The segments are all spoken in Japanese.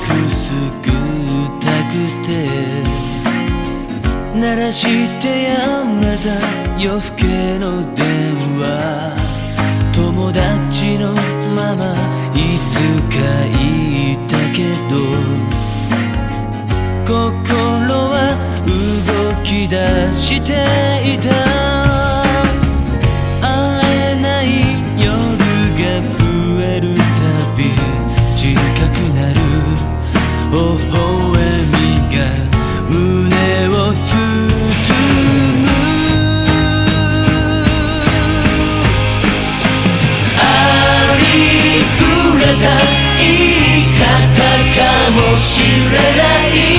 くすぐったくて鳴らしてやめた。夜更けの電話。友達のままいつかいたけど。心は動き出していた。微笑みが胸を包む。ありふれた言い方かもしれない。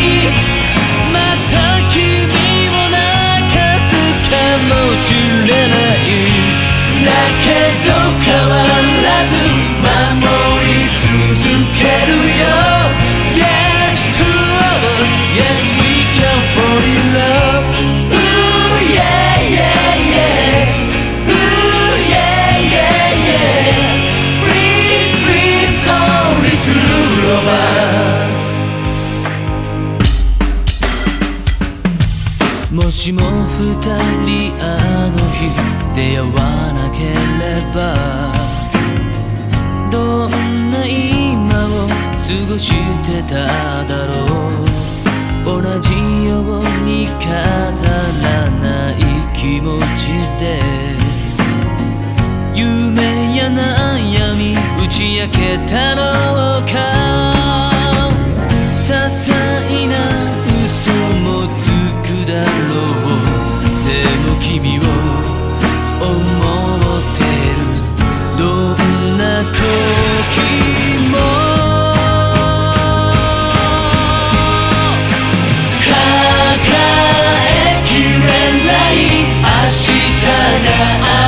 しも二人あの日出会わなければどんな今を過ごしてただろう。同じように飾らない気持ちで。夢や悩み打ち明けたのか君を思ってるどんな時も抱えきれない明日がある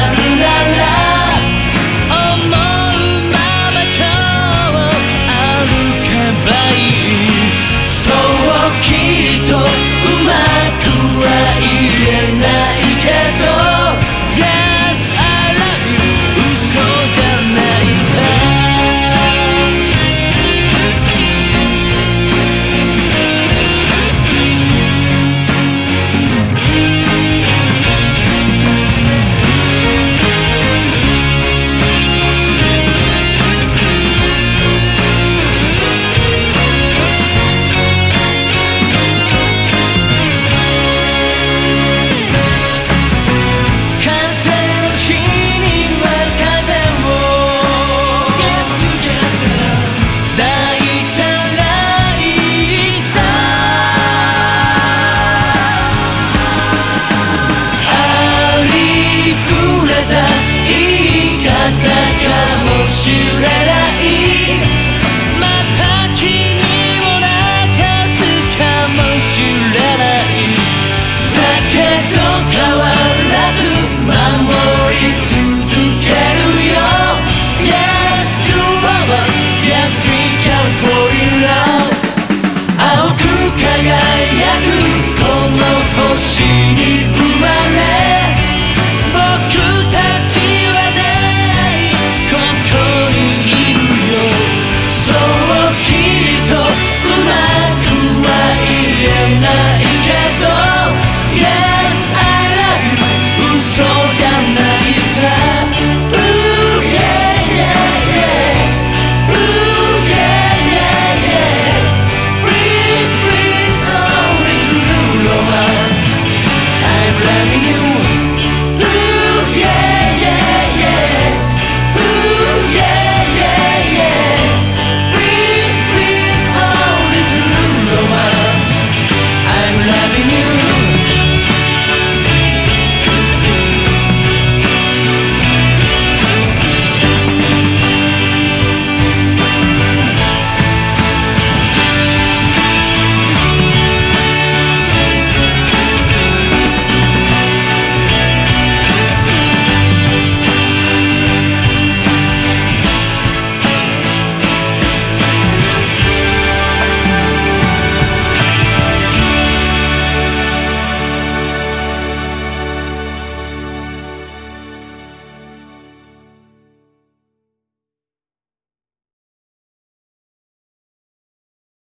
しれない